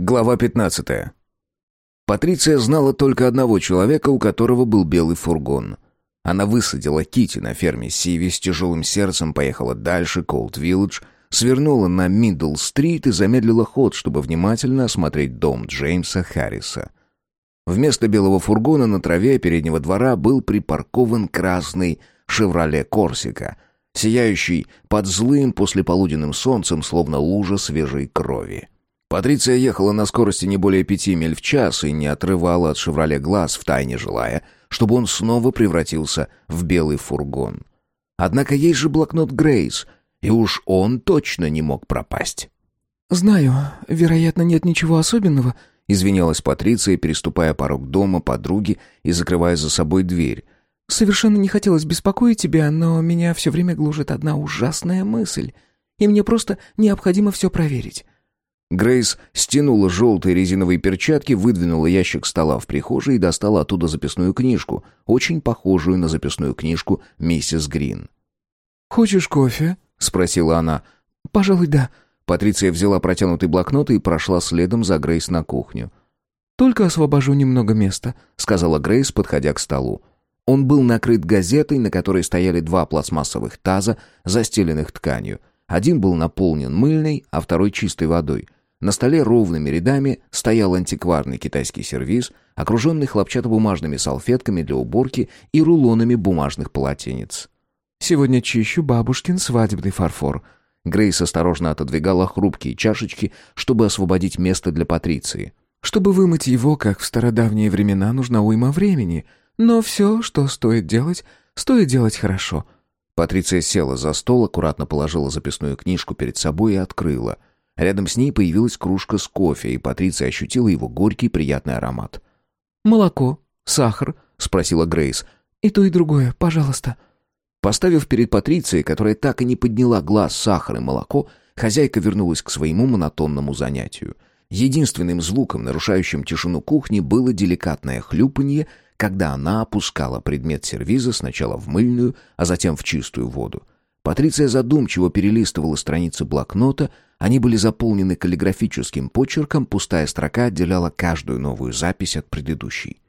Глава 15. Патриция знала только одного человека, у которого был белый фургон. Она высадила Кити на ферме Сиви, с тяжелым сердцем поехала дальше, к Олд-Виллидж, свернула на Мидл-стрит и замедлила ход, чтобы внимательно осмотреть дом Джеймса Харриса. Вместо белого фургона на траве переднего двора был припаркован красный «Шевроле Корсика», сияющий под злым послеполуденным солнцем, словно лужа свежей крови. Патриция ехала на скорости не более пяти миль в час и не отрывала от «Шевроле» глаз, втайне желая, чтобы он снова превратился в белый фургон. Однако есть же блокнот Грейс, и уж он точно не мог пропасть. «Знаю, вероятно, нет ничего особенного», — извинялась Патриция, переступая порог дома подруги и закрывая за собой дверь. «Совершенно не хотелось беспокоить тебя, но меня все время глужит одна ужасная мысль, и мне просто необходимо все проверить». Грейс стянула желтые резиновые перчатки, выдвинула ящик стола в прихожей и достала оттуда записную книжку, очень похожую на записную книжку миссис Грин. «Хочешь кофе?» — спросила она. «Пожалуй, да». Патриция взяла протянутый блокнот и прошла следом за Грейс на кухню. «Только освобожу немного места», — сказала Грейс, подходя к столу. Он был накрыт газетой, на которой стояли два пластмассовых таза, застеленных тканью. Один был наполнен мыльной, а второй чистой водой — на столе ровными рядами стоял антикварный китайский сервиз, окруженный хлопчатобумажными салфетками для уборки и рулонами бумажных полотенец. «Сегодня чищу бабушкин свадебный фарфор». Грейс осторожно отодвигала хрупкие чашечки, чтобы освободить место для Патриции. «Чтобы вымыть его, как в стародавние времена, нужна уйма времени. Но все, что стоит делать, стоит делать хорошо». Патриция села за стол, аккуратно положила записную книжку перед собой и открыла — Рядом с ней появилась кружка с кофе, и Патриция ощутила его горький приятный аромат. «Молоко? Сахар?» — спросила Грейс. «И то, и другое, пожалуйста». Поставив перед Патрицией, которая так и не подняла глаз сахар и молоко, хозяйка вернулась к своему монотонному занятию. Единственным звуком, нарушающим тишину кухни, было деликатное хлюпанье, когда она опускала предмет сервиза сначала в мыльную, а затем в чистую воду. Патриция задумчиво перелистывала страницы блокнота, они были заполнены каллиграфическим почерком, пустая строка отделяла каждую новую запись от предыдущей.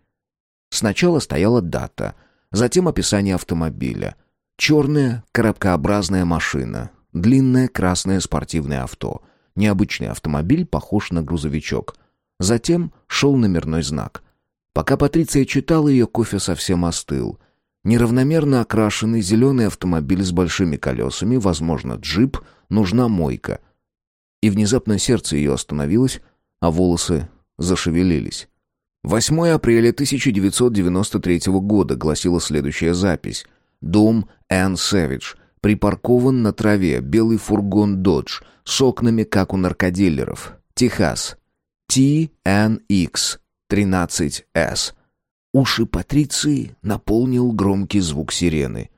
Сначала стояла дата, затем описание автомобиля. Черная, коробкообразная машина, длинное красное спортивное авто. Необычный автомобиль похож на грузовичок. Затем шел номерной знак. Пока Патриция читала ее, кофе совсем остыл. Неравномерно окрашенный зеленый автомобиль с большими колесами, возможно, джип, нужна мойка — и внезапно сердце ее остановилось, а волосы зашевелились. 8 апреля 1993 года гласила следующая запись. Дом Энн Сэвидж. Припаркован на траве белый фургон «Додж» с окнами, как у наркодилеров. Техас. TNX 13S. Уши Патриции наполнил громкий звук сирены.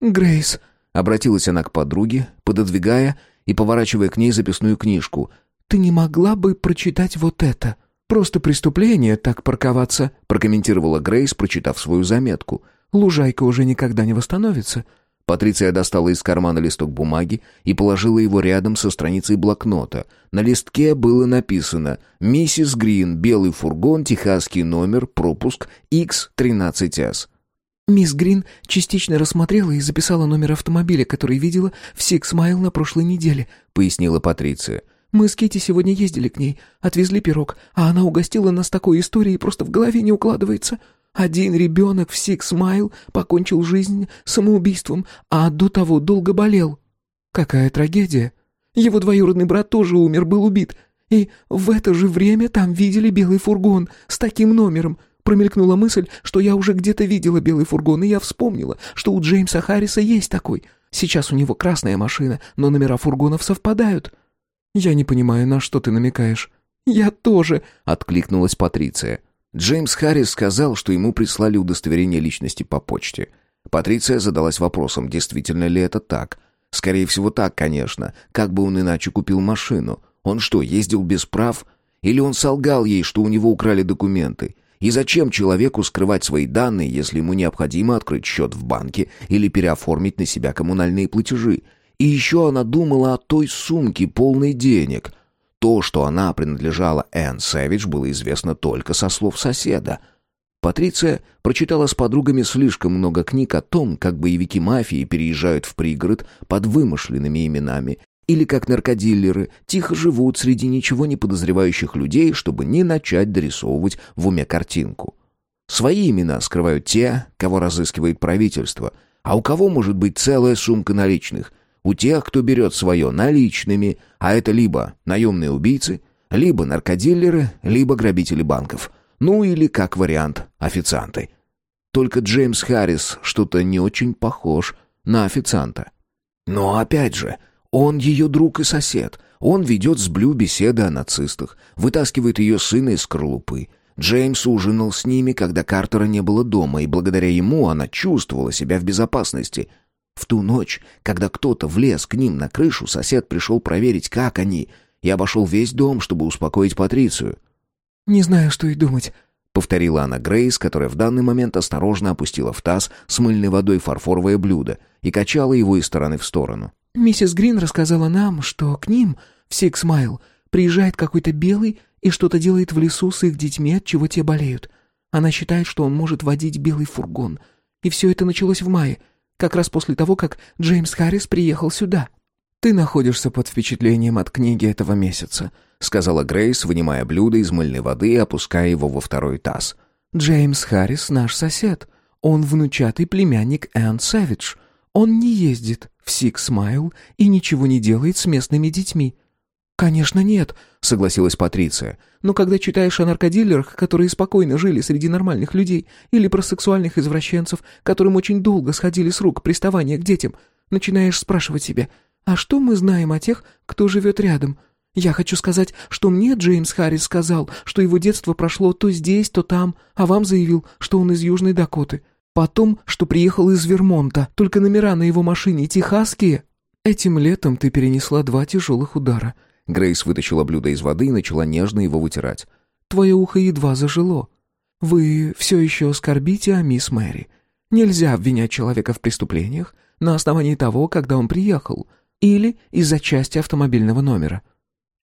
«Грейс», — обратилась она к подруге, пододвигая и поворачивая к ней записную книжку. «Ты не могла бы прочитать вот это? Просто преступление так парковаться», прокомментировала Грейс, прочитав свою заметку. «Лужайка уже никогда не восстановится». Патриция достала из кармана листок бумаги и положила его рядом со страницей блокнота. На листке было написано «Миссис Грин, белый фургон, техасский номер, пропуск X13S». Мисс Грин частично рассмотрела и записала номер автомобиля, который видела в Сикс Майл на прошлой неделе», — пояснила Патриция. «Мы с Кити сегодня ездили к ней, отвезли пирог, а она угостила нас такой историей, просто в голове не укладывается. Один ребенок в Сикс Майл покончил жизнь самоубийством, а до того долго болел. Какая трагедия! Его двоюродный брат тоже умер, был убит, и в это же время там видели белый фургон с таким номером — Промелькнула мысль, что я уже где-то видела белый фургон, и я вспомнила, что у Джеймса Харриса есть такой. Сейчас у него красная машина, но номера фургонов совпадают. Я не понимаю, на что ты намекаешь. Я тоже, откликнулась Патриция. Джеймс Харрис сказал, что ему прислали удостоверение личности по почте. Патриция задалась вопросом, действительно ли это так. Скорее всего, так, конечно. Как бы он иначе купил машину? Он что, ездил без прав? Или он солгал ей, что у него украли документы? И зачем человеку скрывать свои данные, если ему необходимо открыть счет в банке или переоформить на себя коммунальные платежи? И еще она думала о той сумке, полной денег. То, что она принадлежала Энн Сэвидж, было известно только со слов соседа. Патриция прочитала с подругами слишком много книг о том, как боевики мафии переезжают в пригород под вымышленными именами или как наркодиллеры тихо живут среди ничего не подозревающих людей, чтобы не начать дорисовывать в уме картинку. Свои имена скрывают те, кого разыскивает правительство, а у кого может быть целая сумка наличных? У тех, кто берет свое наличными, а это либо наемные убийцы, либо наркодиллеры, либо грабители банков. Ну или, как вариант, официанты. Только Джеймс Харрис что-то не очень похож на официанта. Но опять же, он ее друг и сосед. Он ведет с Блю беседы о нацистах, вытаскивает ее сына из скорлупы. Джеймс ужинал с ними, когда Картера не было дома, и благодаря ему она чувствовала себя в безопасности. В ту ночь, когда кто-то влез к ним на крышу, сосед пришел проверить, как они, и обошел весь дом, чтобы успокоить Патрицию. «Не знаю, что и думать», — повторила она Грейс, которая в данный момент осторожно опустила в таз с мыльной водой фарфоровое блюдо и качала его из стороны в сторону. Миссис Грин рассказала нам, что к ним, в Сикс Майл, приезжает какой-то белый и что-то делает в лесу с их детьми, от чего те болеют. Она считает, что он может водить белый фургон. И все это началось в мае, как раз после того, как Джеймс Харрис приехал сюда. «Ты находишься под впечатлением от книги этого месяца», сказала Грейс, вынимая блюдо из мыльной воды и опуская его во второй таз. «Джеймс Харрис наш сосед. Он внучатый племянник Энн Сэвидж. Он не ездит в Сикс Майл и ничего не делает с местными детьми. «Конечно нет», — согласилась Патриция. «Но когда читаешь о наркодилерах, которые спокойно жили среди нормальных людей, или про сексуальных извращенцев, которым очень долго сходили с рук приставания к детям, начинаешь спрашивать себя, а что мы знаем о тех, кто живет рядом? Я хочу сказать, что мне Джеймс Харрис сказал, что его детство прошло то здесь, то там, а вам заявил, что он из Южной Дакоты. Потом, что приехал из Вермонта, только номера на его машине техасские. Этим летом ты перенесла два тяжелых удара. Грейс вытащила блюдо из воды и начала нежно его вытирать. Твое ухо едва зажило. Вы все еще скорбите о мисс Мэри. Нельзя обвинять человека в преступлениях на основании того, когда он приехал, или из-за части автомобильного номера.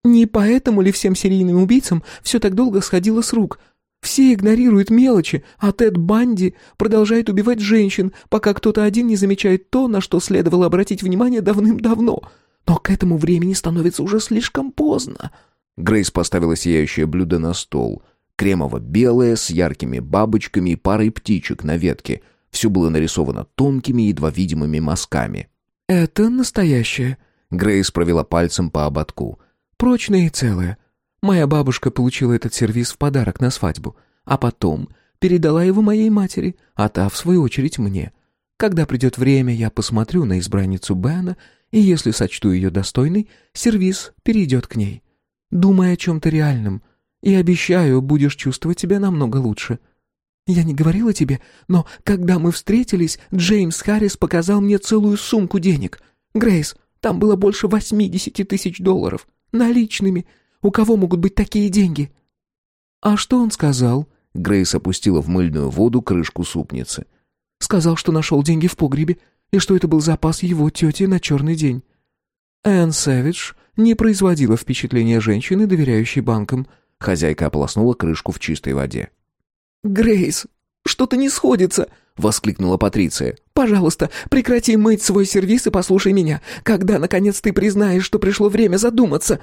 Не поэтому ли всем серийным убийцам все так долго сходило с рук — все игнорируют мелочи, а Тед Банди продолжает убивать женщин, пока кто-то один не замечает то, на что следовало обратить внимание давным-давно. Но к этому времени становится уже слишком поздно. Грейс поставила сияющее блюдо на стол. Кремово-белое, с яркими бабочками и парой птичек на ветке. Все было нарисовано тонкими, едва видимыми мазками. «Это настоящее», — Грейс провела пальцем по ободку. «Прочное и целое. Моя бабушка получила этот сервиз в подарок на свадьбу, а потом передала его моей матери, а та, в свою очередь, мне. Когда придет время, я посмотрю на избранницу Бена, и если сочту ее достойной, сервиз перейдет к ней. Думай о чем-то реальном, и обещаю, будешь чувствовать себя намного лучше. Я не говорила тебе, но когда мы встретились, Джеймс Харрис показал мне целую сумку денег. Грейс, там было больше восьмидесяти тысяч долларов. Наличными — у кого могут быть такие деньги?» «А что он сказал?» Грейс опустила в мыльную воду крышку супницы. «Сказал, что нашел деньги в погребе, и что это был запас его тети на черный день. Энн Сэвидж не производила впечатления женщины, доверяющей банкам». Хозяйка ополоснула крышку в чистой воде. «Грейс, что-то не сходится!» — воскликнула Патриция. «Пожалуйста, прекрати мыть свой сервиз и послушай меня. Когда, наконец, ты признаешь, что пришло время задуматься?»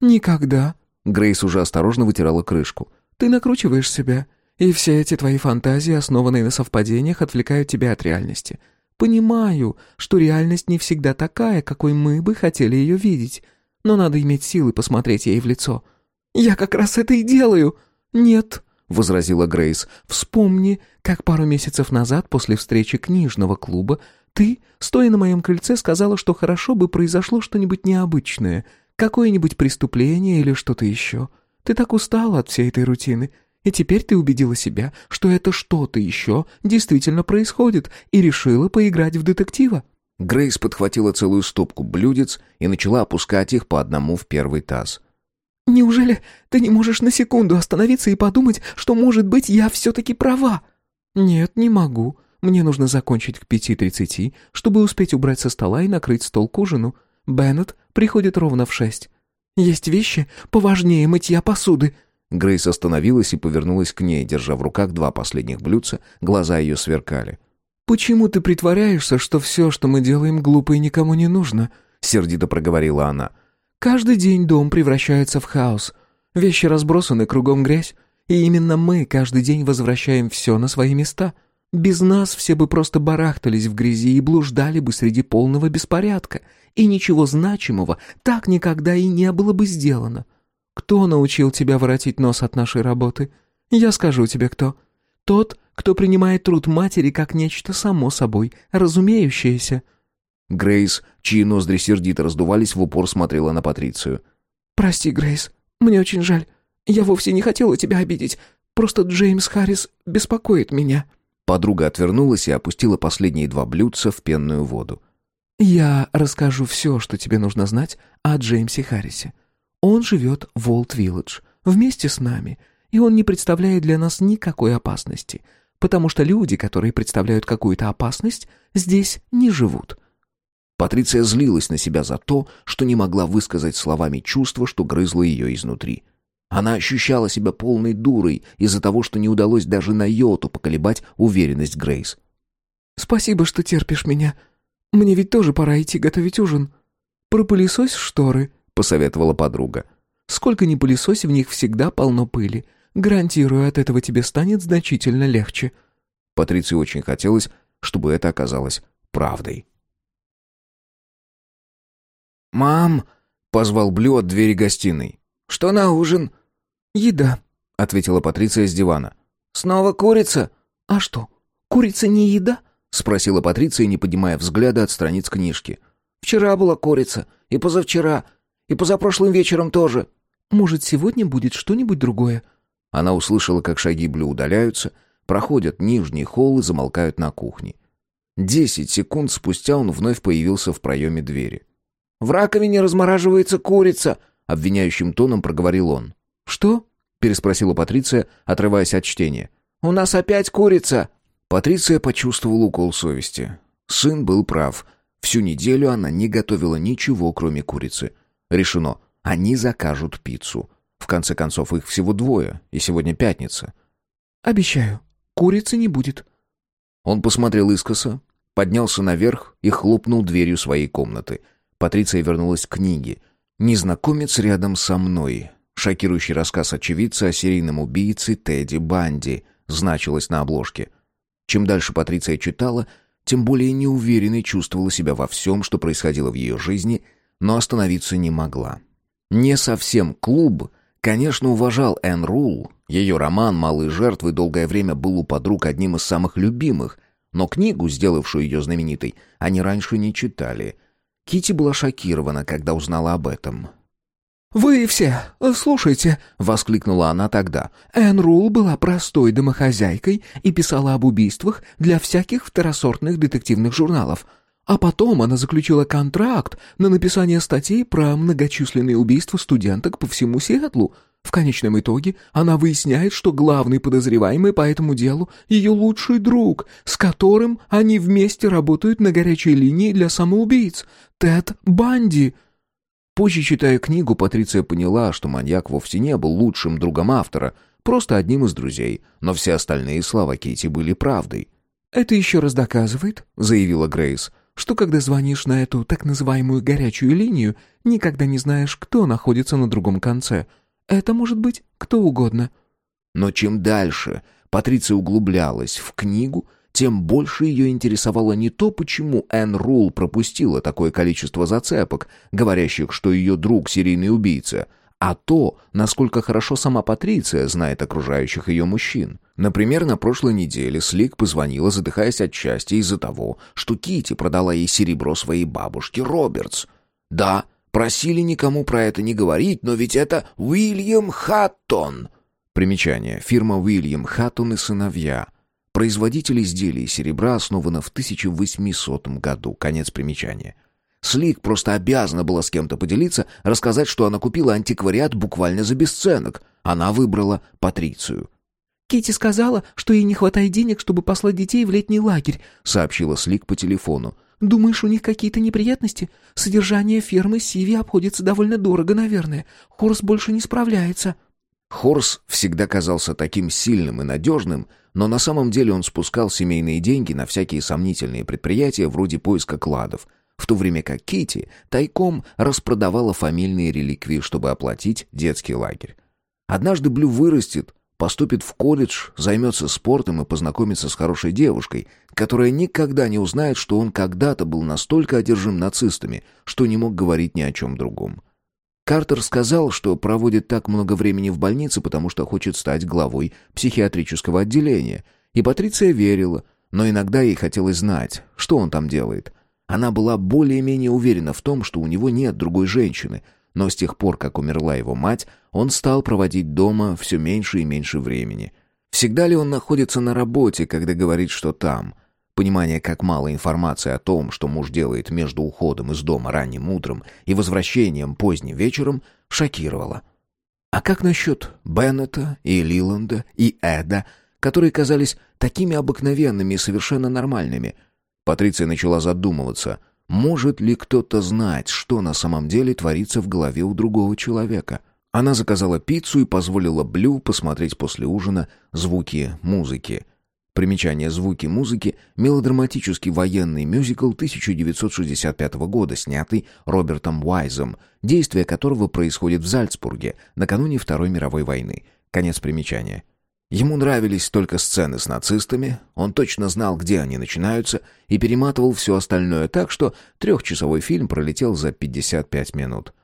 «Никогда». Грейс уже осторожно вытирала крышку. «Ты накручиваешь себя, и все эти твои фантазии, основанные на совпадениях, отвлекают тебя от реальности. Понимаю, что реальность не всегда такая, какой мы бы хотели ее видеть, но надо иметь силы посмотреть ей в лицо». «Я как раз это и делаю!» «Нет», — возразила Грейс, — «вспомни, как пару месяцев назад, после встречи книжного клуба, ты, стоя на моем крыльце, сказала, что хорошо бы произошло что-нибудь необычное — Какое-нибудь преступление или что-то еще. Ты так устала от всей этой рутины, и теперь ты убедила себя, что это что-то еще действительно происходит, и решила поиграть в детектива». Грейс подхватила целую стопку блюдец и начала опускать их по одному в первый таз. «Неужели ты не можешь на секунду остановиться и подумать, что, может быть, я все-таки права?» «Нет, не могу. Мне нужно закончить к пяти тридцати, чтобы успеть убрать со стола и накрыть стол к ужину. Беннет приходит ровно в шесть. Есть вещи поважнее мытья посуды». Грейс остановилась и повернулась к ней, держа в руках два последних блюдца, глаза ее сверкали. «Почему ты притворяешься, что все, что мы делаем, глупо и никому не нужно?» — сердито проговорила она. «Каждый день дом превращается в хаос. Вещи разбросаны, кругом грязь. И именно мы каждый день возвращаем все на свои места. Без нас все бы просто барахтались в грязи и блуждали бы среди полного беспорядка. И ничего значимого так никогда и не было бы сделано. Кто научил тебя воротить нос от нашей работы? Я скажу тебе, кто. Тот, кто принимает труд матери как нечто само собой, разумеющееся». Грейс, чьи ноздри сердито раздувались, в упор смотрела на Патрицию. «Прости, Грейс, мне очень жаль. Я вовсе не хотела тебя обидеть. Просто Джеймс Харрис беспокоит меня». Подруга отвернулась и опустила последние два блюдца в пенную воду. «Я расскажу все, что тебе нужно знать о Джеймсе Харрисе. Он живет в Олд-Вилледж, вместе с нами, и он не представляет для нас никакой опасности, потому что люди, которые представляют какую-то опасность, здесь не живут». Патриция злилась на себя за то, что не могла высказать словами чувства, что грызло ее изнутри. Она ощущала себя полной дурой из-за того, что не удалось даже на йоту поколебать уверенность Грейс. «Спасибо, что терпишь меня. Мне ведь тоже пора идти готовить ужин. Пропылесось шторы», — посоветовала подруга. «Сколько ни пылесось, в них всегда полно пыли. Гарантирую, от этого тебе станет значительно легче». Патриции очень хотелось, чтобы это оказалось правдой. «Мам!» — позвал Блю от двери гостиной. «Что на ужин?» «Еда», — ответила Патриция с дивана. «Снова курица?» «А что, курица не еда?» — спросила Патриция, не поднимая взгляда от страниц книжки. «Вчера была курица, и позавчера, и позапрошлым вечером тоже». «Может, сегодня будет что-нибудь другое?» Она услышала, как шаги Блю удаляются, проходят нижний холл и замолкают на кухне. Десять секунд спустя он вновь появился в проеме двери. «В раковине размораживается курица», — обвиняющим тоном проговорил он. «Что?» — переспросила Патриция, отрываясь от чтения. «У нас опять курица!» Патриция почувствовала укол совести. Сын был прав. Всю неделю она не готовила ничего, кроме курицы. Решено, они закажут пиццу. В конце концов, их всего двое, и сегодня пятница. «Обещаю, курицы не будет». Он посмотрел искоса, поднялся наверх и хлопнул дверью своей комнаты — Патриция вернулась к книге. «Незнакомец рядом со мной». Шокирующий рассказ очевидца о серийном убийце Тедди Банди значилось на обложке. Чем дальше Патриция читала, тем более неуверенной чувствовала себя во всем, что происходило в ее жизни, но остановиться не могла. Не совсем клуб, конечно, уважал Энн Рул. Ее роман «Малые жертвы» долгое время был у подруг одним из самых любимых, но книгу, сделавшую ее знаменитой, они раньше не читали — Кити была шокирована, когда узнала об этом. «Вы все, слушайте!» — воскликнула она тогда. «Энн Рул была простой домохозяйкой и писала об убийствах для всяких второсортных детективных журналов. А потом она заключила контракт на написание статей про многочисленные убийства студенток по всему Сиэтлу. В конечном итоге она выясняет, что главный подозреваемый по этому делу — ее лучший друг, с которым они вместе работают на горячей линии для самоубийц. Тед Банди. Позже, читая книгу, Патриция поняла, что маньяк вовсе не был лучшим другом автора, просто одним из друзей, но все остальные слова Кейти были правдой. «Это еще раз доказывает», — заявила Грейс, «что когда звонишь на эту так называемую горячую линию, никогда не знаешь, кто находится на другом конце. Это может быть кто угодно». Но чем дальше Патриция углублялась в книгу, тем больше ее интересовало не то, почему Энн Рул пропустила такое количество зацепок, говорящих, что ее друг серийный убийца, а то, насколько хорошо сама Патриция знает окружающих ее мужчин. Например, на прошлой неделе Слик позвонила, задыхаясь от счастья из-за того, что Кити продала ей серебро своей бабушки Робертс. Да, просили никому про это не говорить, но ведь это Уильям Хаттон. Примечание. Фирма Уильям Хаттон и сыновья – Производитель изделий серебра основана в 1800 году. Конец примечания. Слик просто обязана была с кем-то поделиться, рассказать, что она купила антиквариат буквально за бесценок. Она выбрала Патрицию. Кити сказала, что ей не хватает денег, чтобы послать детей в летний лагерь, сообщила Слик по телефону. Думаешь, у них какие-то неприятности? Содержание фермы Сиви обходится довольно дорого, наверное. Хорс больше не справляется». Хорс всегда казался таким сильным и надежным, но на самом деле он спускал семейные деньги на всякие сомнительные предприятия вроде поиска кладов, в то время как Кити тайком распродавала фамильные реликвии, чтобы оплатить детский лагерь. Однажды Блю вырастет, поступит в колледж, займется спортом и познакомится с хорошей девушкой, которая никогда не узнает, что он когда-то был настолько одержим нацистами, что не мог говорить ни о чем другом. Картер сказал, что проводит так много времени в больнице, потому что хочет стать главой психиатрического отделения. И Патриция верила, но иногда ей хотелось знать, что он там делает. Она была более-менее уверена в том, что у него нет другой женщины, но с тех пор, как умерла его мать, он стал проводить дома все меньше и меньше времени. Всегда ли он находится на работе, когда говорит, что там? Понимание, как мало информации о том, что муж делает между уходом из дома ранним утром и возвращением поздним вечером, шокировало. А как насчет Беннета и Лиланда и Эда, которые казались такими обыкновенными и совершенно нормальными? Патриция начала задумываться, может ли кто-то знать, что на самом деле творится в голове у другого человека. Она заказала пиццу и позволила Блю посмотреть после ужина звуки музыки. Примечание «Звуки музыки» — мелодраматический военный мюзикл 1965 года, снятый Робертом Уайзом, действие которого происходит в Зальцбурге накануне Второй мировой войны. Конец примечания. Ему нравились только сцены с нацистами, он точно знал, где они начинаются, и перематывал все остальное так, что трехчасовой фильм пролетел за 55 минут.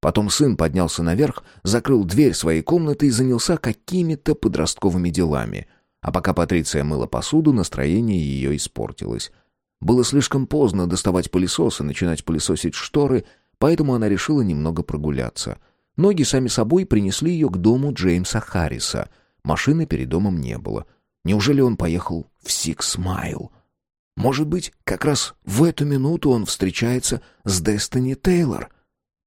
Потом сын поднялся наверх, закрыл дверь своей комнаты и занялся какими-то подростковыми делами — а пока Патриция мыла посуду, настроение ее испортилось. Было слишком поздно доставать пылесос и начинать пылесосить шторы, поэтому она решила немного прогуляться. Ноги сами собой принесли ее к дому Джеймса Харриса. Машины перед домом не было. Неужели он поехал в Сикс Майл? Может быть, как раз в эту минуту он встречается с Дестини Тейлор?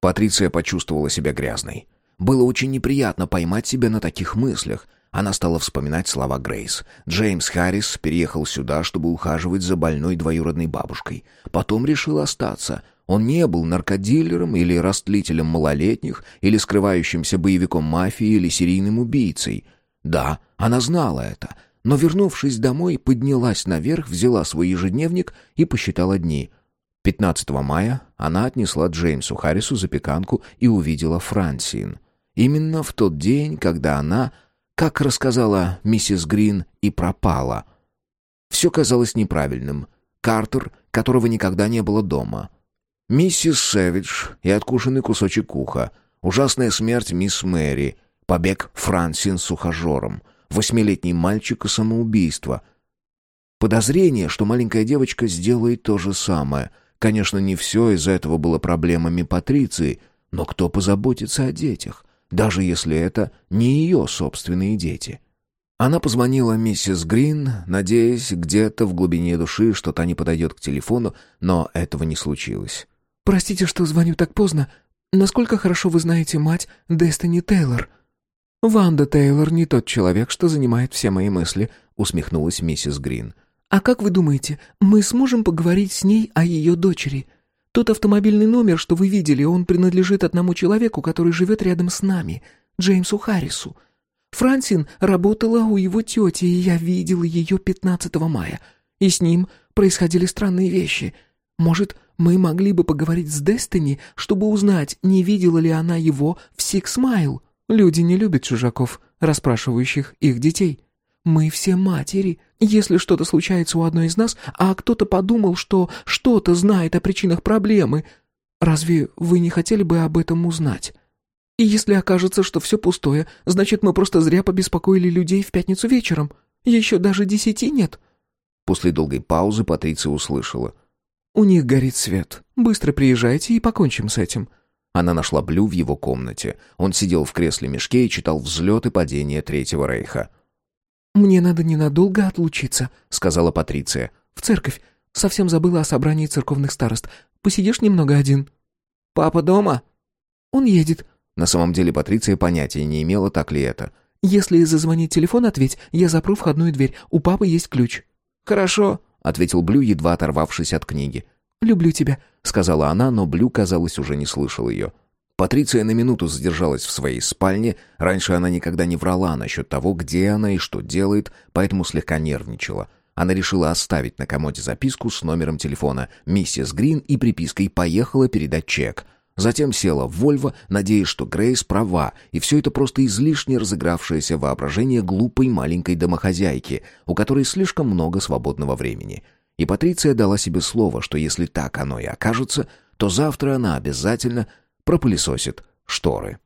Патриция почувствовала себя грязной. Было очень неприятно поймать себя на таких мыслях — она стала вспоминать слова Грейс. Джеймс Харрис переехал сюда, чтобы ухаживать за больной двоюродной бабушкой. Потом решил остаться. Он не был наркодилером или растлителем малолетних, или скрывающимся боевиком мафии или серийным убийцей. Да, она знала это, но, вернувшись домой, поднялась наверх, взяла свой ежедневник и посчитала дни. 15 мая она отнесла Джеймсу Харрису запеканку и увидела Франсин. Именно в тот день, когда она как рассказала миссис Грин, и пропала. Все казалось неправильным. Картер, которого никогда не было дома. Миссис Сэвидж и откушенный кусочек уха. Ужасная смерть мисс Мэри. Побег Франсин с ухажером. Восьмилетний мальчик и самоубийство. Подозрение, что маленькая девочка сделает то же самое. Конечно, не все из этого было проблемами Патриции, но кто позаботится о детях? даже если это не ее собственные дети. Она позвонила миссис Грин, надеясь где-то в глубине души, что та не подойдет к телефону, но этого не случилось. «Простите, что звоню так поздно. Насколько хорошо вы знаете мать Дестини Тейлор?» «Ванда Тейлор не тот человек, что занимает все мои мысли», — усмехнулась миссис Грин. «А как вы думаете, мы сможем поговорить с ней о ее дочери?» Тот автомобильный номер, что вы видели, он принадлежит одному человеку, который живет рядом с нами, Джеймсу Харрису. Франсин работала у его тети, и я видела ее 15 мая. И с ним происходили странные вещи. Может, мы могли бы поговорить с Дестини, чтобы узнать, не видела ли она его в Сикс Майл? Люди не любят чужаков, расспрашивающих их детей. Мы все матери. Если что-то случается у одной из нас, а кто-то подумал, что что-то знает о причинах проблемы, разве вы не хотели бы об этом узнать? И если окажется, что все пустое, значит, мы просто зря побеспокоили людей в пятницу вечером. Еще даже десяти нет». После долгой паузы Патриция услышала. «У них горит свет. Быстро приезжайте и покончим с этим». Она нашла Блю в его комнате. Он сидел в кресле-мешке и читал взлет и падение Третьего Рейха. «Мне надо ненадолго отлучиться», — сказала Патриция. «В церковь. Совсем забыла о собрании церковных старост. Посидишь немного один?» «Папа дома?» «Он едет». На самом деле Патриция понятия не имела, так ли это. «Если зазвонит телефон, ответь. Я запру входную дверь. У папы есть ключ». «Хорошо», — ответил Блю, едва оторвавшись от книги. «Люблю тебя», — сказала она, но Блю, казалось, уже не слышал ее. Патриция на минуту задержалась в своей спальне. Раньше она никогда не врала насчет того, где она и что делает, поэтому слегка нервничала. Она решила оставить на комоде записку с номером телефона миссис Грин и припиской «Поехала передать чек». Затем села в Вольво, надеясь, что Грейс права, и все это просто излишне разыгравшееся воображение глупой маленькой домохозяйки, у которой слишком много свободного времени. И Патриция дала себе слово, что если так оно и окажется, то завтра она обязательно пропылесосит шторы.